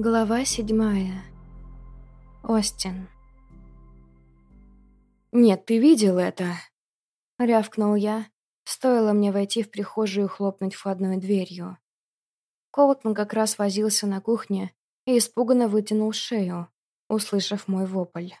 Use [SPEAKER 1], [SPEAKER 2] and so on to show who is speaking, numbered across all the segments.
[SPEAKER 1] Глава седьмая. Остин. «Нет, ты видел это?» — рявкнул я. Стоило мне войти в прихожую и хлопнуть входной дверью. Коутман как раз возился на кухне и испуганно вытянул шею, услышав мой вопль.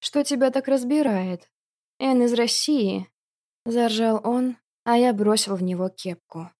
[SPEAKER 1] «Что тебя так разбирает? Эн из России?» — заржал он, а я бросил в него кепку.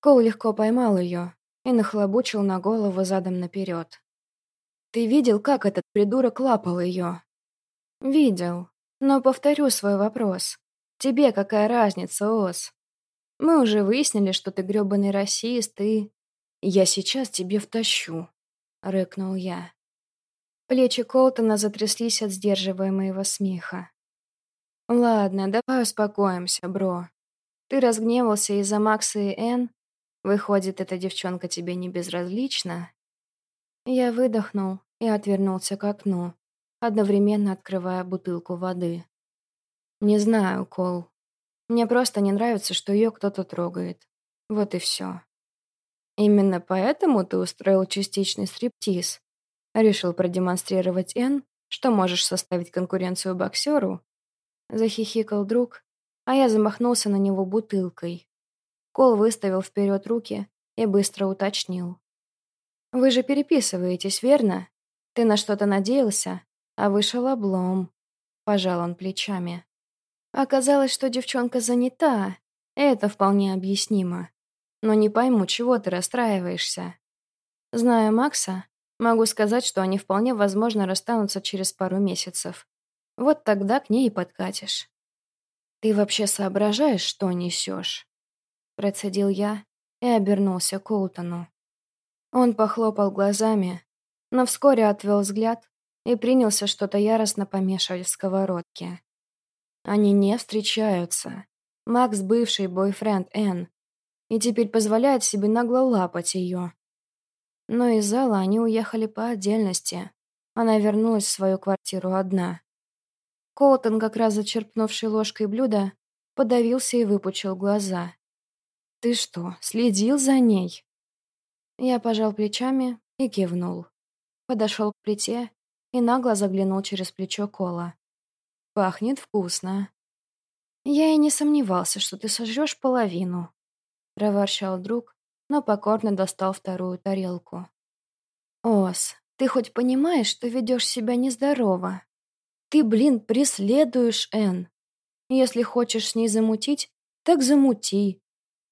[SPEAKER 1] Кол легко поймал ее, и нахлобучил на голову задом наперед. «Ты видел, как этот придурок лапал ее?» «Видел. Но повторю свой вопрос. Тебе какая разница, Ос? Мы уже выяснили, что ты грёбаный расист и...» «Я сейчас тебе втащу», — рыкнул я. Плечи Колтона затряслись от сдерживаемого смеха. «Ладно, давай успокоимся, бро. Ты разгневался из-за Макса и Энн, Выходит, эта девчонка тебе не безразлична? Я выдохнул и отвернулся к окну, одновременно открывая бутылку воды. Не знаю, Кол. Мне просто не нравится, что ее кто-то трогает. Вот и все. Именно поэтому ты устроил частичный стриптиз. Решил продемонстрировать Н, что можешь составить конкуренцию боксеру? Захихикал друг, а я замахнулся на него бутылкой. Кол выставил вперед руки и быстро уточнил. «Вы же переписываетесь, верно? Ты на что-то надеялся, а вышел облом». Пожал он плечами. Оказалось, что девчонка занята. Это вполне объяснимо. Но не пойму, чего ты расстраиваешься. Зная Макса, могу сказать, что они вполне возможно расстанутся через пару месяцев. Вот тогда к ней и подкатишь. Ты вообще соображаешь, что несешь? Процедил я и обернулся к Коутону. Он похлопал глазами, но вскоре отвел взгляд и принялся что-то яростно помешивать в сковородке. Они не встречаются. Макс — бывший бойфренд Энн, и теперь позволяет себе нагло лапать ее. Но из зала они уехали по отдельности. Она вернулась в свою квартиру одна. Коутон, как раз зачерпнувший ложкой блюдо, подавился и выпучил глаза. «Ты что, следил за ней?» Я пожал плечами и кивнул. Подошел к плите и нагло заглянул через плечо Кола. «Пахнет вкусно». «Я и не сомневался, что ты сожрешь половину», — проворчал друг, но покорно достал вторую тарелку. «Ос, ты хоть понимаешь, что ведешь себя нездорово? Ты, блин, преследуешь Энн. Если хочешь с ней замутить, так замути.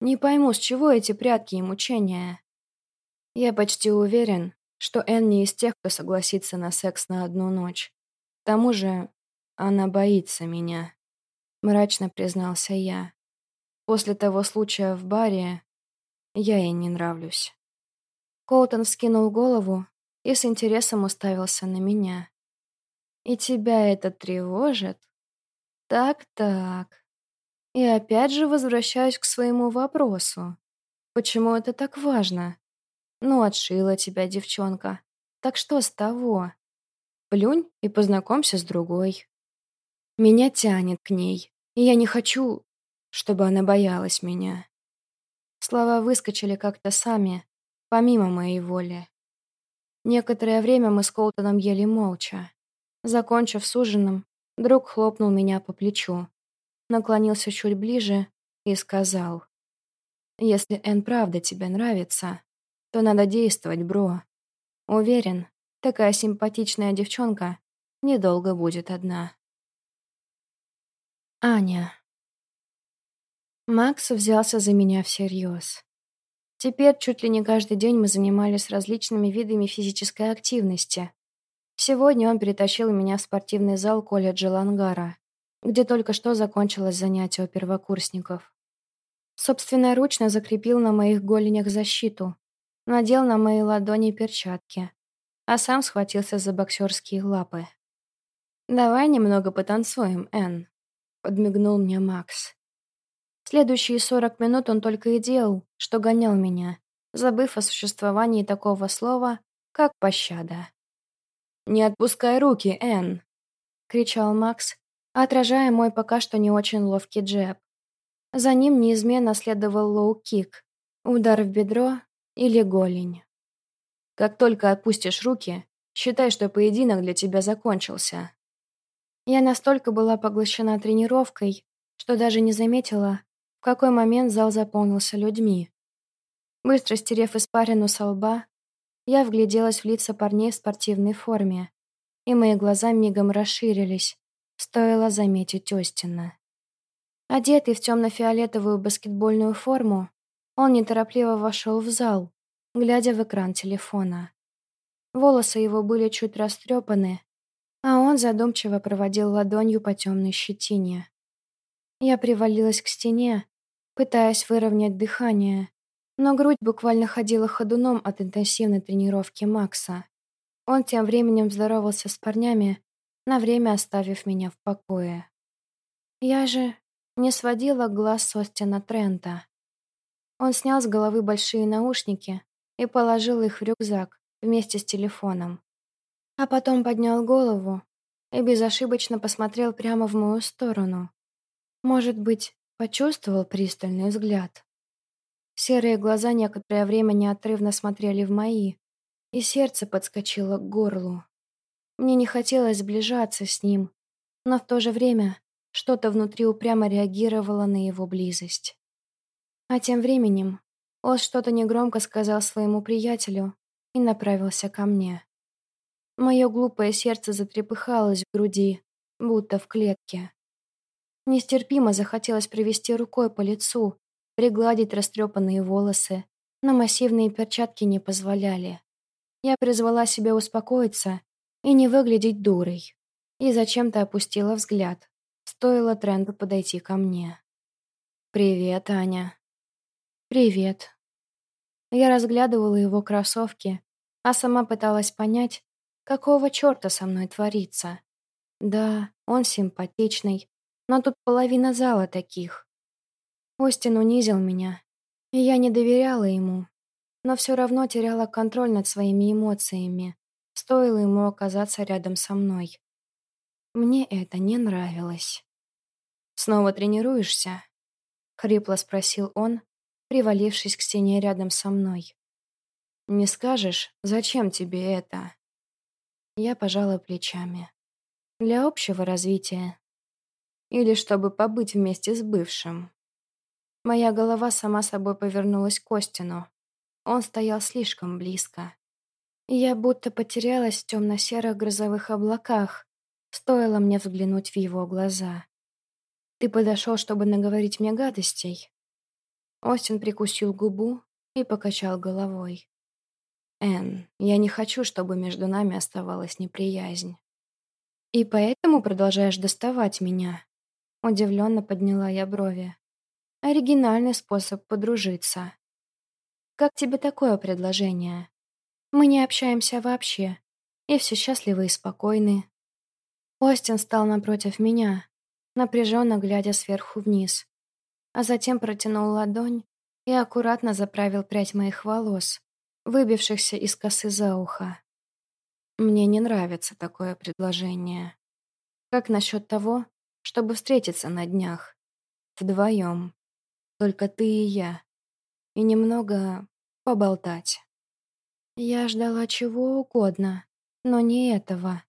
[SPEAKER 1] Не пойму, с чего эти прятки и мучения. Я почти уверен, что Энн не из тех, кто согласится на секс на одну ночь. К тому же она боится меня, мрачно признался я. После того случая в баре я ей не нравлюсь. Коутон вскинул голову и с интересом уставился на меня. «И тебя это тревожит?» «Так-так. И опять же возвращаюсь к своему вопросу. Почему это так важно? Ну, отшила тебя девчонка. Так что с того? Плюнь и познакомься с другой. Меня тянет к ней, и я не хочу, чтобы она боялась меня. Слова выскочили как-то сами, помимо моей воли. Некоторое время мы с Колтоном ели молча. Закончив с ужином, друг хлопнул меня по плечу наклонился чуть ближе и сказал. «Если Эн правда тебе нравится, то надо действовать, бро. Уверен, такая симпатичная девчонка недолго будет одна». Аня. Макс взялся за меня всерьез. Теперь чуть ли не каждый день мы занимались различными видами физической активности. Сегодня он перетащил меня в спортивный зал колледжа Лангара где только что закончилось занятие у первокурсников. Собственноручно закрепил на моих голенях защиту, надел на мои ладони перчатки, а сам схватился за боксерские лапы. «Давай немного потанцуем, Энн», — подмигнул мне Макс. Следующие сорок минут он только и делал, что гонял меня, забыв о существовании такого слова, как пощада. «Не отпускай руки, Энн!» — кричал Макс, отражая мой пока что не очень ловкий джеб. За ним неизменно следовал лоу-кик, удар в бедро или голень. Как только отпустишь руки, считай, что поединок для тебя закончился». Я настолько была поглощена тренировкой, что даже не заметила, в какой момент зал заполнился людьми. Быстро стерев испарину со лба, я вгляделась в лица парней в спортивной форме, и мои глаза мигом расширились, стоило заметить Остина. Одетый в темно-фиолетовую баскетбольную форму, он неторопливо вошел в зал, глядя в экран телефона. Волосы его были чуть растрепаны, а он задумчиво проводил ладонью по темной щетине. Я привалилась к стене, пытаясь выровнять дыхание, но грудь буквально ходила ходуном от интенсивной тренировки Макса. Он тем временем здоровался с парнями, на время оставив меня в покое. Я же не сводила глаз с Остина Трента. Он снял с головы большие наушники и положил их в рюкзак вместе с телефоном. А потом поднял голову и безошибочно посмотрел прямо в мою сторону. Может быть, почувствовал пристальный взгляд. Серые глаза некоторое время неотрывно смотрели в мои, и сердце подскочило к горлу. Мне не хотелось сближаться с ним, но в то же время что-то внутри упрямо реагировало на его близость. А тем временем Оз что-то негромко сказал своему приятелю и направился ко мне. Мое глупое сердце затрепыхалось в груди, будто в клетке. Нестерпимо захотелось провести рукой по лицу, пригладить растрепанные волосы, но массивные перчатки не позволяли. Я призвала себя успокоиться и не выглядеть дурой, и зачем-то опустила взгляд. Стоило Тренду подойти ко мне. «Привет, Аня». «Привет». Я разглядывала его кроссовки, а сама пыталась понять, какого черта со мной творится. Да, он симпатичный, но тут половина зала таких. Остин унизил меня, и я не доверяла ему, но все равно теряла контроль над своими эмоциями, стоило ему оказаться рядом со мной. Мне это не нравилось. «Снова тренируешься?» — хрипло спросил он, привалившись к стене рядом со мной. «Не скажешь, зачем тебе это?» Я пожала плечами. «Для общего развития. Или чтобы побыть вместе с бывшим». Моя голова сама собой повернулась к Костину. Он стоял слишком близко. Я будто потерялась в темно-серых грозовых облаках, стоило мне взглянуть в его глаза. «Ты подошел, чтобы наговорить мне гадостей?» Остин прикусил губу и покачал головой. «Энн, я не хочу, чтобы между нами оставалась неприязнь. И поэтому продолжаешь доставать меня?» Удивленно подняла я брови. «Оригинальный способ подружиться. Как тебе такое предложение? Мы не общаемся вообще, и все счастливы и спокойны». Остин стал напротив меня, напряженно глядя сверху вниз, а затем протянул ладонь и аккуратно заправил прядь моих волос, выбившихся из косы за ухо. Мне не нравится такое предложение. Как насчет того, чтобы встретиться на днях? Вдвоем. Только ты и я. И немного поболтать. Я ждала чего угодно, но не этого.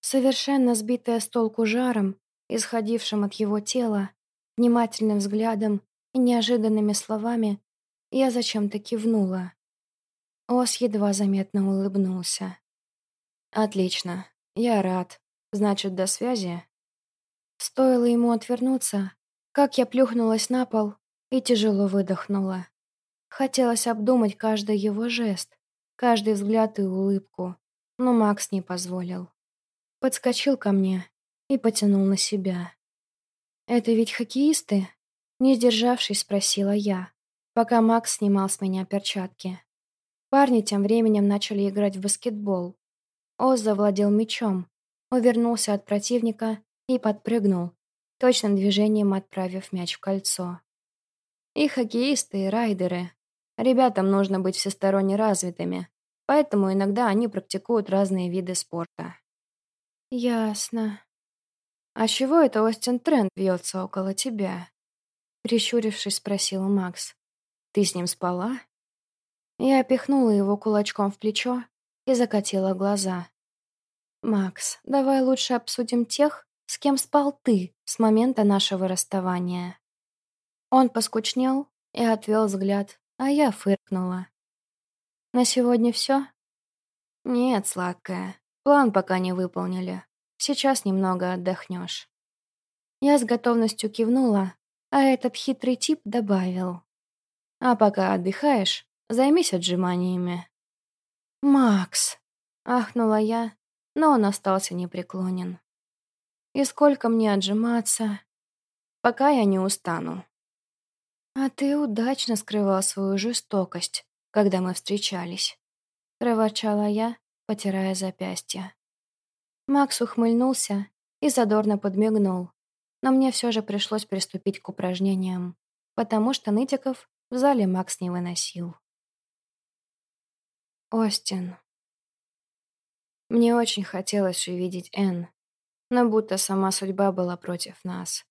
[SPEAKER 1] Совершенно сбитая с толку жаром, исходившим от его тела, внимательным взглядом и неожиданными словами, я зачем-то кивнула. Ос едва заметно улыбнулся. «Отлично. Я рад. Значит, до связи?» Стоило ему отвернуться, как я плюхнулась на пол и тяжело выдохнула. Хотелось обдумать каждый его жест, каждый взгляд и улыбку, но Макс не позволил. Подскочил ко мне и потянул на себя. «Это ведь хоккеисты?» Не сдержавшись, спросила я, пока Макс снимал с меня перчатки. Парни тем временем начали играть в баскетбол. Оз завладел мячом, увернулся от противника и подпрыгнул, точным движением отправив мяч в кольцо. И хоккеисты, и райдеры. Ребятам нужно быть всесторонне развитыми, поэтому иногда они практикуют разные виды спорта. «Ясно. А чего это Остин Трент вьется около тебя?» Прищурившись, спросил Макс. «Ты с ним спала?» Я пихнула его кулачком в плечо и закатила глаза. «Макс, давай лучше обсудим тех, с кем спал ты с момента нашего расставания». Он поскучнел и отвел взгляд, а я фыркнула. «На сегодня все?» «Нет, сладкая. План пока не выполнили. Сейчас немного отдохнешь». Я с готовностью кивнула, а этот хитрый тип добавил. «А пока отдыхаешь, займись отжиманиями». «Макс!» — ахнула я, но он остался непреклонен. «И сколько мне отжиматься?» «Пока я не устану». «А ты удачно скрывал свою жестокость, когда мы встречались», — проворчала я, потирая запястье. Макс ухмыльнулся и задорно подмигнул, но мне все же пришлось приступить к упражнениям, потому что нытиков в зале Макс не выносил. Остин. Мне очень хотелось увидеть Энн, но будто сама судьба была против нас.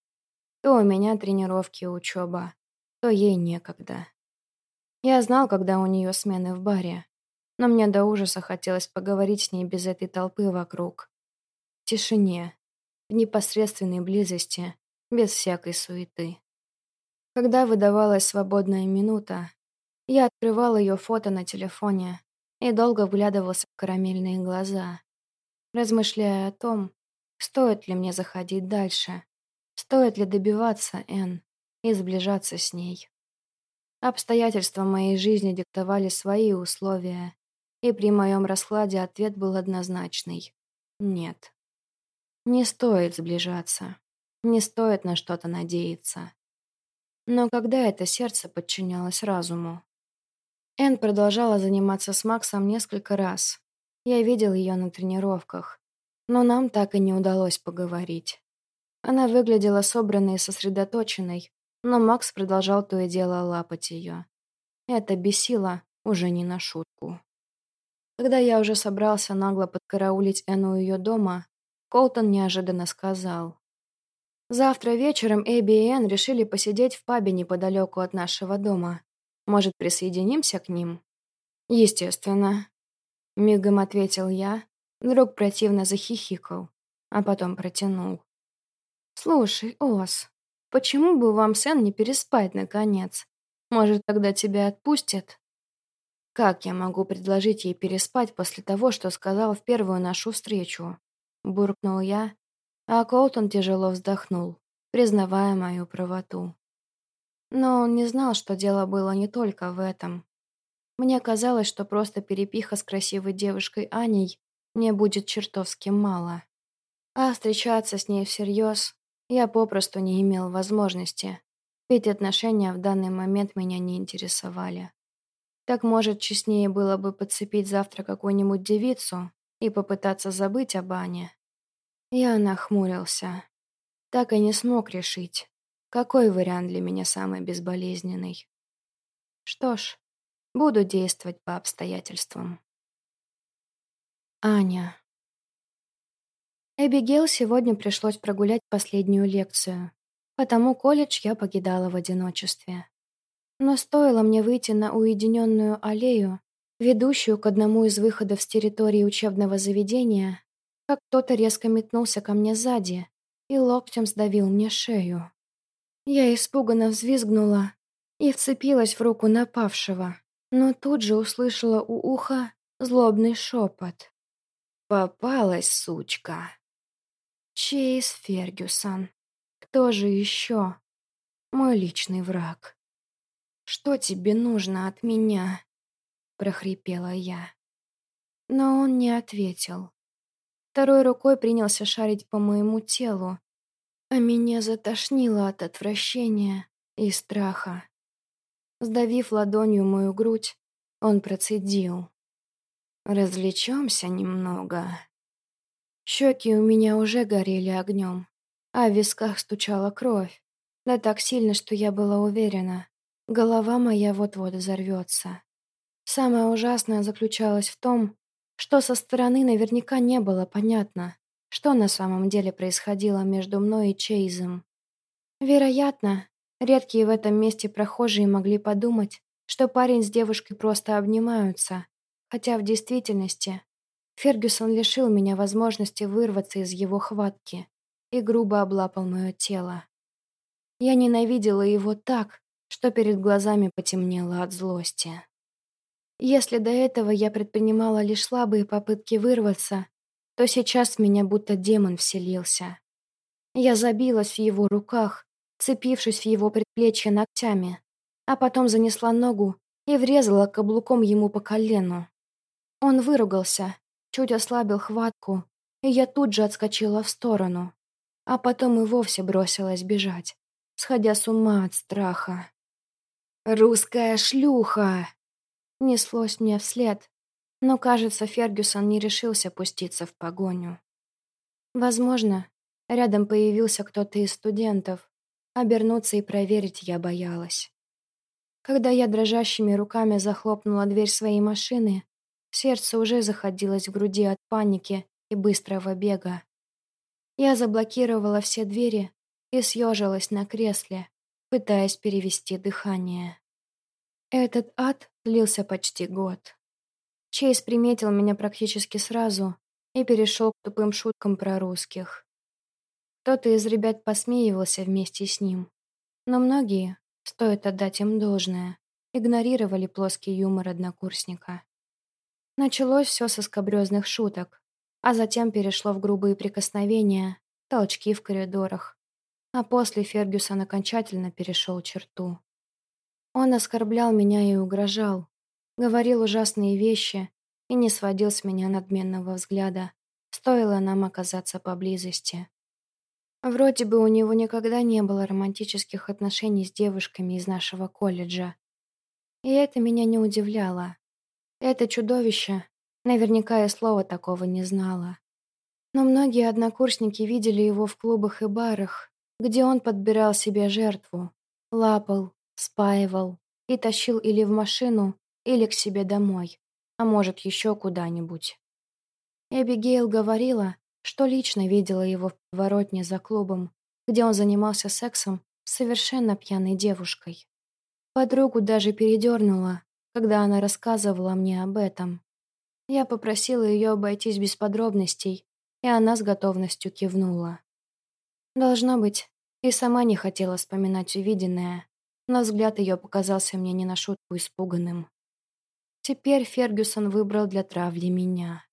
[SPEAKER 1] То у меня тренировки и учеба, то ей некогда. Я знал, когда у нее смены в баре, но мне до ужаса хотелось поговорить с ней без этой толпы вокруг. В тишине, в непосредственной близости, без всякой суеты. Когда выдавалась свободная минута, я открывал ее фото на телефоне и долго вглядывался в карамельные глаза, размышляя о том, стоит ли мне заходить дальше, стоит ли добиваться Энн и сближаться с ней. Обстоятельства моей жизни диктовали свои условия, и при моем раскладе ответ был однозначный — нет. Не стоит сближаться, не стоит на что-то надеяться. Но когда это сердце подчинялось разуму? Энн продолжала заниматься с Максом несколько раз. Я видел ее на тренировках, но нам так и не удалось поговорить. Она выглядела собранной и сосредоточенной, но Макс продолжал то и дело лапать ее. Это бесило уже не на шутку. Когда я уже собрался нагло подкараулить Энну у ее дома, Колтон неожиданно сказал. «Завтра вечером Эбби и Энн решили посидеть в пабе неподалеку от нашего дома. Может, присоединимся к ним?» «Естественно», — мигом ответил я. Друг противно захихикал, а потом протянул. «Слушай, Ос, почему бы вам с Энн не переспать, наконец? Может, тогда тебя отпустят?» Как я могу предложить ей переспать после того, что сказал в первую нашу встречу? Буркнул я, а Колтон тяжело вздохнул, признавая мою правоту. Но он не знал, что дело было не только в этом. Мне казалось, что просто перепиха с красивой девушкой Аней мне будет чертовски мало. А встречаться с ней всерьез я попросту не имел возможности, ведь отношения в данный момент меня не интересовали. Так, может, честнее было бы подцепить завтра какую-нибудь девицу и попытаться забыть об Ане. Я нахмурился. Так и не смог решить, какой вариант для меня самый безболезненный. Что ж, буду действовать по обстоятельствам. Аня. Эбигейл сегодня пришлось прогулять последнюю лекцию, потому колледж я покидала в одиночестве. Но стоило мне выйти на уединенную аллею, ведущую к одному из выходов с территории учебного заведения, как кто-то резко метнулся ко мне сзади и локтем сдавил мне шею. Я испуганно взвизгнула и вцепилась в руку напавшего, но тут же услышала у уха злобный шепот. «Попалась, сучка!» Чейз Фергюсон. Кто же еще? Мой личный враг. «Что тебе нужно от меня?» — прохрипела я. Но он не ответил. Второй рукой принялся шарить по моему телу, а меня затошнило от отвращения и страха. Сдавив ладонью мою грудь, он процедил. «Развлечемся немного». Щеки у меня уже горели огнем, а в висках стучала кровь, да так сильно, что я была уверена, Голова моя вот-вот взорвется. Самое ужасное заключалось в том, что со стороны наверняка не было понятно, что на самом деле происходило между мной и Чейзом. Вероятно, редкие в этом месте прохожие могли подумать, что парень с девушкой просто обнимаются, хотя в действительности Фергюсон лишил меня возможности вырваться из его хватки и грубо облапал мое тело. Я ненавидела его так, что перед глазами потемнело от злости. Если до этого я предпринимала лишь слабые попытки вырваться, то сейчас в меня будто демон вселился. Я забилась в его руках, цепившись в его предплечье ногтями, а потом занесла ногу и врезала каблуком ему по колену. Он выругался, чуть ослабил хватку, и я тут же отскочила в сторону, а потом и вовсе бросилась бежать, сходя с ума от страха. «Русская шлюха!» Неслось мне вслед, но, кажется, Фергюсон не решился пуститься в погоню. Возможно, рядом появился кто-то из студентов. Обернуться и проверить я боялась. Когда я дрожащими руками захлопнула дверь своей машины, сердце уже заходилось в груди от паники и быстрого бега. Я заблокировала все двери и съежилась на кресле, пытаясь перевести дыхание. Этот ад длился почти год. Чейз приметил меня практически сразу и перешел к тупым шуткам про русских. Кто-то из ребят посмеивался вместе с ним, но многие, Стоит отдать им должное. Игнорировали плоский юмор однокурсника. Началось все со скобрезных шуток, а затем перешло в грубые прикосновения, толчки в коридорах. А после Фергюсон окончательно перешел черту. Он оскорблял меня и угрожал, говорил ужасные вещи и не сводил с меня надменного взгляда, стоило нам оказаться поблизости. Вроде бы у него никогда не было романтических отношений с девушками из нашего колледжа. И это меня не удивляло. Это чудовище, наверняка я слова такого не знала. Но многие однокурсники видели его в клубах и барах, где он подбирал себе жертву, лапал, спаивал и тащил или в машину, или к себе домой, а может еще куда-нибудь. Эбигейл говорила, что лично видела его в воротне за клубом, где он занимался сексом с совершенно пьяной девушкой. Подругу даже передернула, когда она рассказывала мне об этом. Я попросила ее обойтись без подробностей, и она с готовностью кивнула. Должно быть, и сама не хотела вспоминать увиденное, но взгляд ее показался мне не на шутку испуганным. Теперь Фергюсон выбрал для травли меня.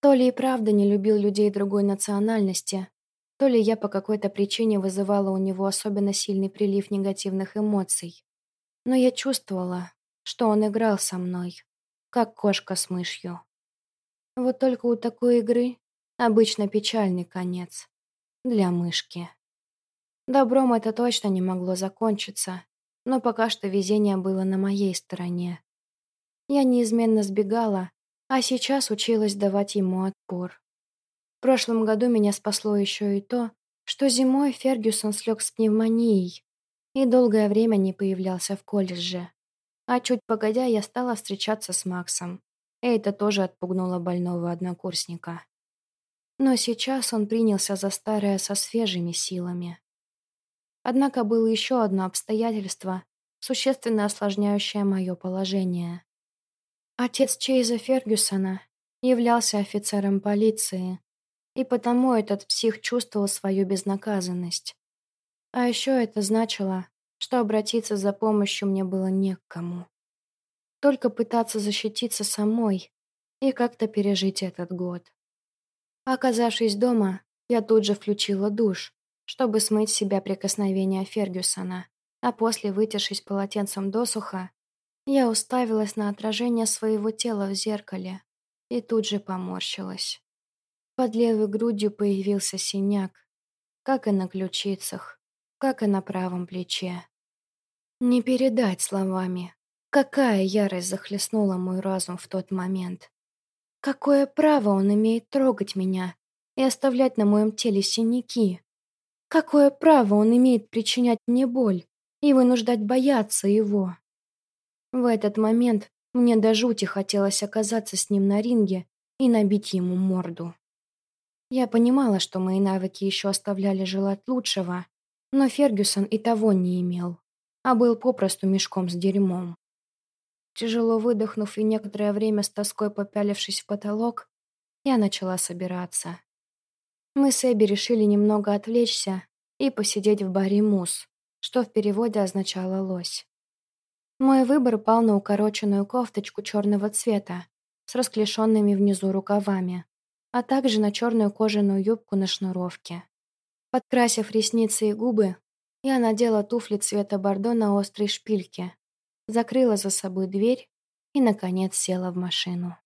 [SPEAKER 1] То ли и правда не любил людей другой национальности, то ли я по какой-то причине вызывала у него особенно сильный прилив негативных эмоций. Но я чувствовала, что он играл со мной, как кошка с мышью. Вот только у такой игры обычно печальный конец. Для мышки. Добром это точно не могло закончиться, но пока что везение было на моей стороне. Я неизменно сбегала, а сейчас училась давать ему отпор. В прошлом году меня спасло еще и то, что зимой Фергюсон слег с пневмонией и долгое время не появлялся в колледже. А чуть погодя я стала встречаться с Максом, и это тоже отпугнуло больного однокурсника. Но сейчас он принялся за старое со свежими силами. Однако было еще одно обстоятельство, существенно осложняющее мое положение. Отец Чейза Фергюсона являлся офицером полиции, и потому этот псих чувствовал свою безнаказанность. А еще это значило, что обратиться за помощью мне было не к кому. Только пытаться защититься самой и как-то пережить этот год. Оказавшись дома, я тут же включила душ, чтобы смыть с себя прикосновения Фергюсона, а после, вытершись полотенцем досуха, я уставилась на отражение своего тела в зеркале и тут же поморщилась. Под левой грудью появился синяк, как и на ключицах, как и на правом плече. Не передать словами, какая ярость захлестнула мой разум в тот момент. Какое право он имеет трогать меня и оставлять на моем теле синяки? Какое право он имеет причинять мне боль и вынуждать бояться его? В этот момент мне до жути хотелось оказаться с ним на ринге и набить ему морду. Я понимала, что мои навыки еще оставляли желать лучшего, но Фергюсон и того не имел, а был попросту мешком с дерьмом. Тяжело выдохнув и некоторое время с тоской попялившись в потолок, я начала собираться. Мы с Эбби решили немного отвлечься и посидеть в баре «Мус», что в переводе означало «лось». Мой выбор пал на укороченную кофточку черного цвета с расклешенными внизу рукавами, а также на черную кожаную юбку на шнуровке. Подкрасив ресницы и губы, я надела туфли цвета бордо на острой шпильке, закрыла за собой дверь и, наконец, села в машину.